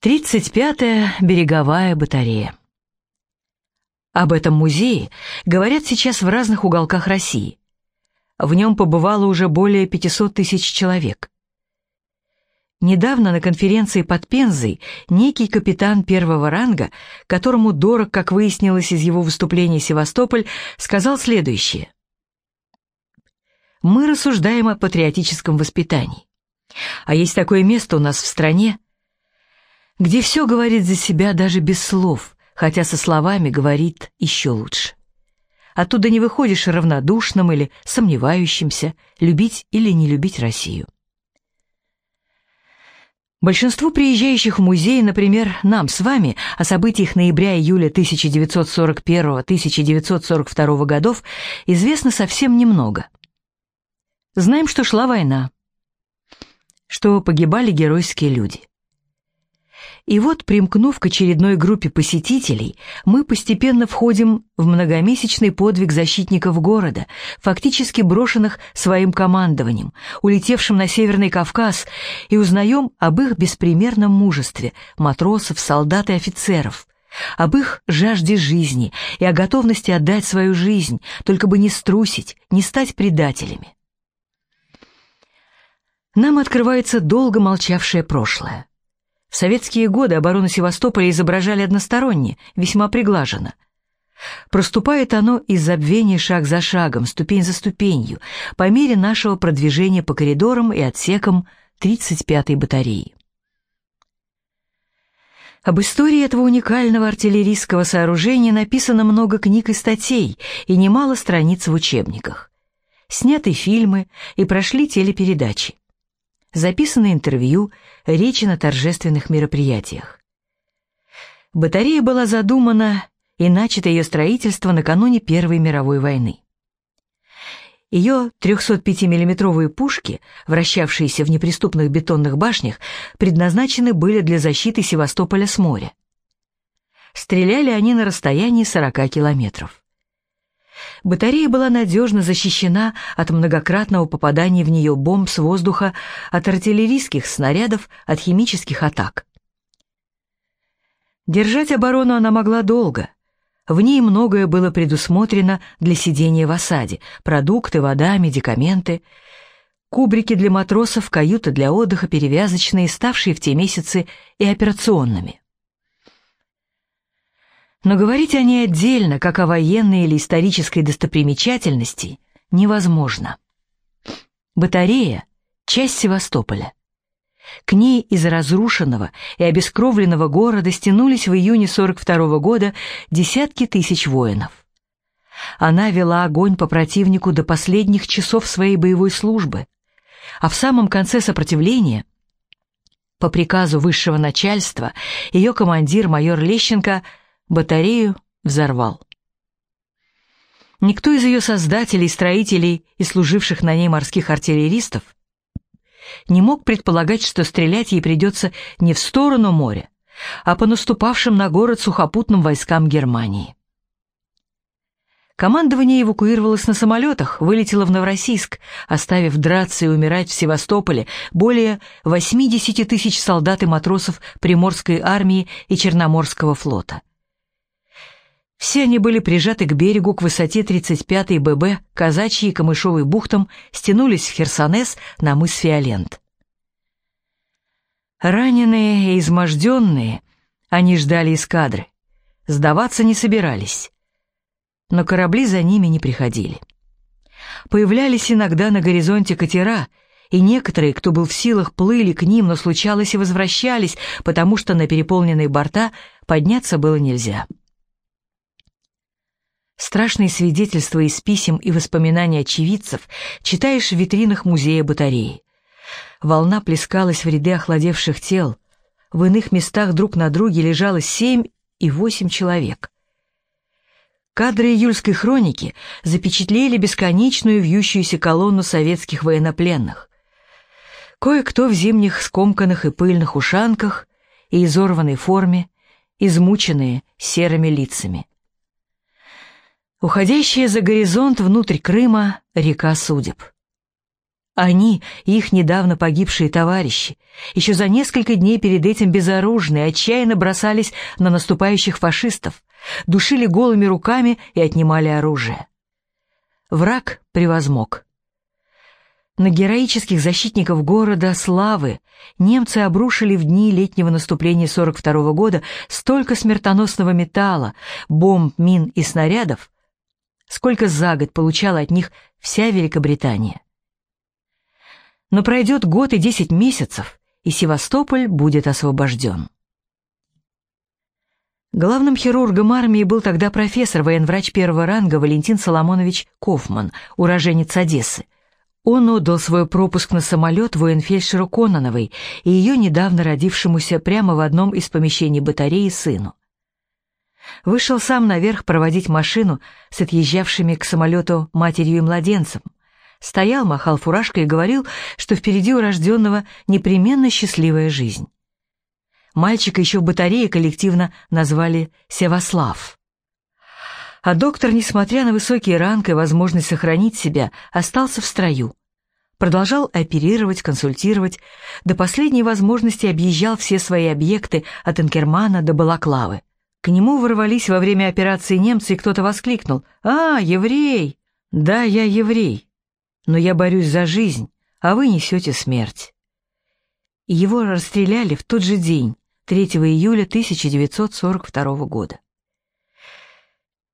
35-я береговая батарея. Об этом музее говорят сейчас в разных уголках России. В нем побывало уже более 500 тысяч человек. Недавно на конференции под Пензой некий капитан первого ранга, которому дорог, как выяснилось из его выступления Севастополь, сказал следующее. «Мы рассуждаем о патриотическом воспитании. А есть такое место у нас в стране, где все говорит за себя даже без слов, хотя со словами говорит еще лучше. Оттуда не выходишь равнодушным или сомневающимся, любить или не любить Россию. Большинству приезжающих в музей, например, нам с вами, о событиях ноября-июля 1941-1942 годов известно совсем немного. Знаем, что шла война, что погибали геройские люди. И вот, примкнув к очередной группе посетителей, мы постепенно входим в многомесячный подвиг защитников города, фактически брошенных своим командованием, улетевшим на Северный Кавказ, и узнаем об их беспримерном мужестве, матросов, солдат и офицеров, об их жажде жизни и о готовности отдать свою жизнь, только бы не струсить, не стать предателями. Нам открывается долго молчавшее прошлое. В советские годы оборону Севастополя изображали односторонне, весьма приглаженно. Проступает оно из забвения шаг за шагом, ступень за ступенью, по мере нашего продвижения по коридорам и отсекам 35-й батареи. Об истории этого уникального артиллерийского сооружения написано много книг и статей и немало страниц в учебниках. Сняты фильмы и прошли телепередачи записаны интервью, речи на торжественных мероприятиях. Батарея была задумана и начато ее строительство накануне Первой мировой войны. Ее 305 миллиметровые пушки, вращавшиеся в неприступных бетонных башнях, предназначены были для защиты Севастополя с моря. Стреляли они на расстоянии 40 километров. Батарея была надежно защищена от многократного попадания в нее бомб с воздуха, от артиллерийских снарядов, от химических атак. Держать оборону она могла долго. В ней многое было предусмотрено для сидения в осаде. Продукты, вода, медикаменты. Кубрики для матросов, каюты для отдыха, перевязочные, ставшие в те месяцы и операционными. Но говорить о ней отдельно, как о военной или исторической достопримечательности, невозможно. Батарея — часть Севастополя. К ней из разрушенного и обескровленного города стянулись в июне 42 -го года десятки тысяч воинов. Она вела огонь по противнику до последних часов своей боевой службы, а в самом конце сопротивления, по приказу высшего начальства, ее командир майор Лещенко – батарею взорвал. Никто из ее создателей, строителей и служивших на ней морских артиллеристов не мог предполагать, что стрелять ей придется не в сторону моря, а по наступавшим на город сухопутным войскам Германии. Командование эвакуировалось на самолетах, вылетело в Новороссийск, оставив драться и умирать в Севастополе более 80 тысяч солдат и матросов Приморской армии и Черноморского флота. Все они были прижаты к берегу к высоте 35-й ББ, казачьи и камышовый бухтам стянулись в Херсонес на мыс Фиолент. Раненые и изможденные, они ждали эскадры. Сдаваться не собирались. Но корабли за ними не приходили. Появлялись иногда на горизонте катера, и некоторые, кто был в силах, плыли к ним, но случалось и возвращались, потому что на переполненные борта подняться было нельзя. Страшные свидетельства из писем и воспоминаний очевидцев читаешь в витринах музея батареи. Волна плескалась в ряды охладевших тел. В иных местах друг на друге лежало семь и восемь человек. Кадры июльской хроники запечатлели бесконечную вьющуюся колонну советских военнопленных. Кое-кто в зимних скомканных и пыльных ушанках и изорванной форме, измученные серыми лицами. Уходящая за горизонт внутрь Крыма река судеб. Они их недавно погибшие товарищи, еще за несколько дней перед этим безоружные, отчаянно бросались на наступающих фашистов, душили голыми руками и отнимали оружие. Враг превозмог. На героических защитников города Славы немцы обрушили в дни летнего наступления 42 -го года столько смертоносного металла, бомб, мин и снарядов, сколько за год получала от них вся Великобритания. Но пройдет год и десять месяцев, и Севастополь будет освобожден. Главным хирургом армии был тогда профессор, военврач первого ранга Валентин Соломонович Кофман, уроженец Одессы. Он отдал свой пропуск на самолет военфельдшеру Кононовой и ее недавно родившемуся прямо в одном из помещений батареи сыну. Вышел сам наверх проводить машину с отъезжавшими к самолету матерью и младенцем. Стоял, махал фуражкой и говорил, что впереди у рожденного непременно счастливая жизнь. Мальчика еще в батарее коллективно назвали Севаслав. А доктор, несмотря на высокий ранг и возможность сохранить себя, остался в строю. Продолжал оперировать, консультировать, до последней возможности объезжал все свои объекты от Инкермана до Балаклавы. К нему ворвались во время операции немцы, и кто-то воскликнул «А, еврей!» «Да, я еврей, но я борюсь за жизнь, а вы несете смерть». Его расстреляли в тот же день, 3 июля 1942 года.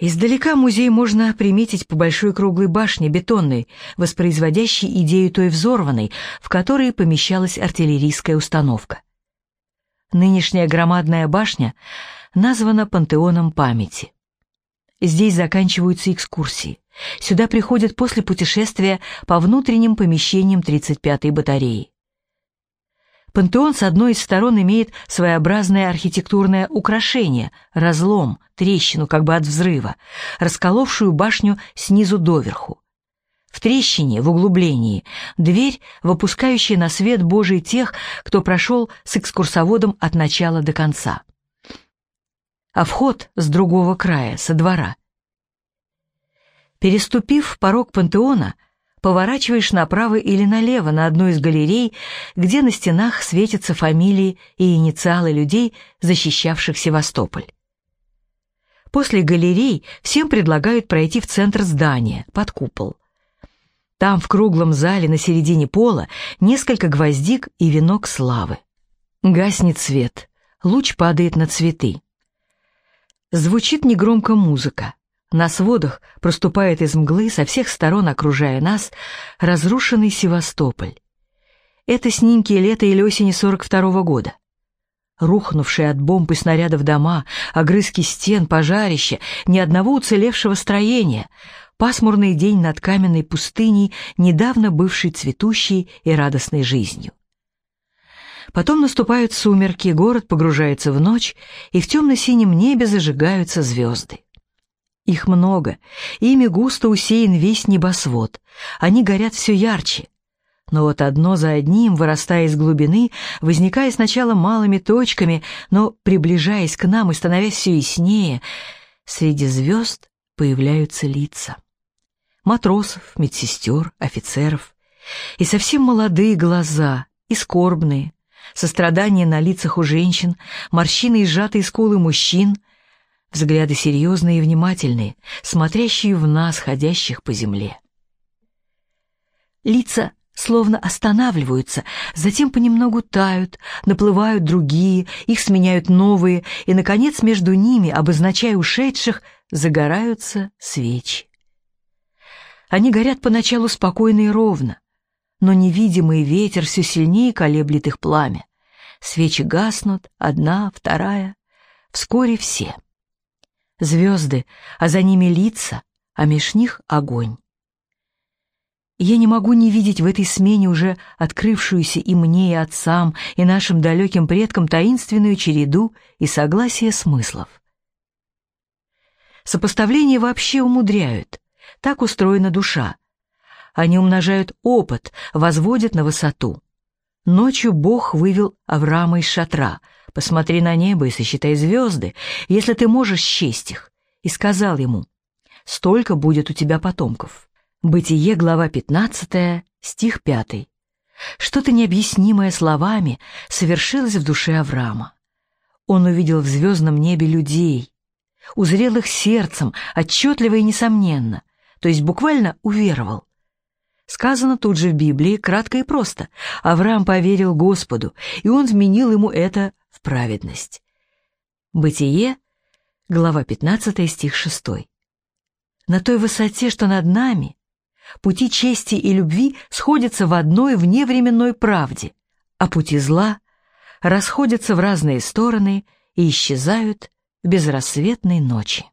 Издалека музей можно приметить по большой круглой башне бетонной, воспроизводящей идею той взорванной, в которой помещалась артиллерийская установка. Нынешняя громадная башня названа пантеоном памяти. Здесь заканчиваются экскурсии. Сюда приходят после путешествия по внутренним помещениям 35-й батареи. Пантеон с одной из сторон имеет своеобразное архитектурное украшение, разлом, трещину как бы от взрыва, расколовшую башню снизу доверху. В трещине, в углублении, дверь, выпускающая на свет Божий тех, кто прошел с экскурсоводом от начала до конца. А вход с другого края, со двора. Переступив порог пантеона, поворачиваешь направо или налево на одну из галерей, где на стенах светятся фамилии и инициалы людей, защищавших Севастополь. После галерей всем предлагают пройти в центр здания, под купол. Там, в круглом зале на середине пола, несколько гвоздик и венок славы. Гаснет свет, луч падает на цветы. Звучит негромко музыка. На сводах проступает из мглы, со всех сторон окружая нас, разрушенный Севастополь. Это снимки лета или осени 42 -го года. Рухнувшие от бомб и снарядов дома, огрызки стен, пожарища, ни одного уцелевшего строения, пасмурный день над каменной пустыней, недавно бывшей цветущей и радостной жизнью. Потом наступают сумерки, город погружается в ночь, и в темно-синем небе зажигаются звезды. Их много, ими густо усеян весь небосвод. Они горят все ярче. Но вот одно за одним, вырастая из глубины, возникая сначала малыми точками, но приближаясь к нам и становясь все яснее, среди звезд появляются лица. Матросов, медсестер, офицеров. И совсем молодые глаза, и скорбные, сострадание на лицах у женщин, морщины и сжатые скулы мужчин — взгляды серьезные и внимательные, смотрящие в нас, ходящих по земле. Лица словно останавливаются, затем понемногу тают, наплывают другие, их сменяют новые, и, наконец, между ними, обозначая ушедших, загораются свечи. Они горят поначалу спокойно и ровно, но невидимый ветер все сильнее колеблет их пламя. Свечи гаснут, одна, вторая, вскоре все звезды, а за ними лица, а меж них огонь. Я не могу не видеть в этой смене уже открывшуюся и мне, и отцам, и нашим далеким предкам таинственную череду и согласие смыслов. Сопоставления вообще умудряют, так устроена душа. Они умножают опыт, возводят на высоту. Ночью Бог вывел Авраама из шатра — Посмотри на небо и сосчитай звезды, если ты можешь счесть их. И сказал ему, столько будет у тебя потомков. Бытие, глава 15, Стих 5. Что-то необъяснимое словами совершилось в душе Авраама. Он увидел в звездном небе людей, узрел их сердцем, отчетливо и несомненно, то есть буквально уверовал. Сказано тут же в Библии, кратко и просто. Авраам поверил Господу, и он вменил ему это в праведность. Бытие, глава 15, стих 6. На той высоте, что над нами, пути чести и любви сходятся в одной вневременной правде, а пути зла расходятся в разные стороны и исчезают в безрассветной ночи.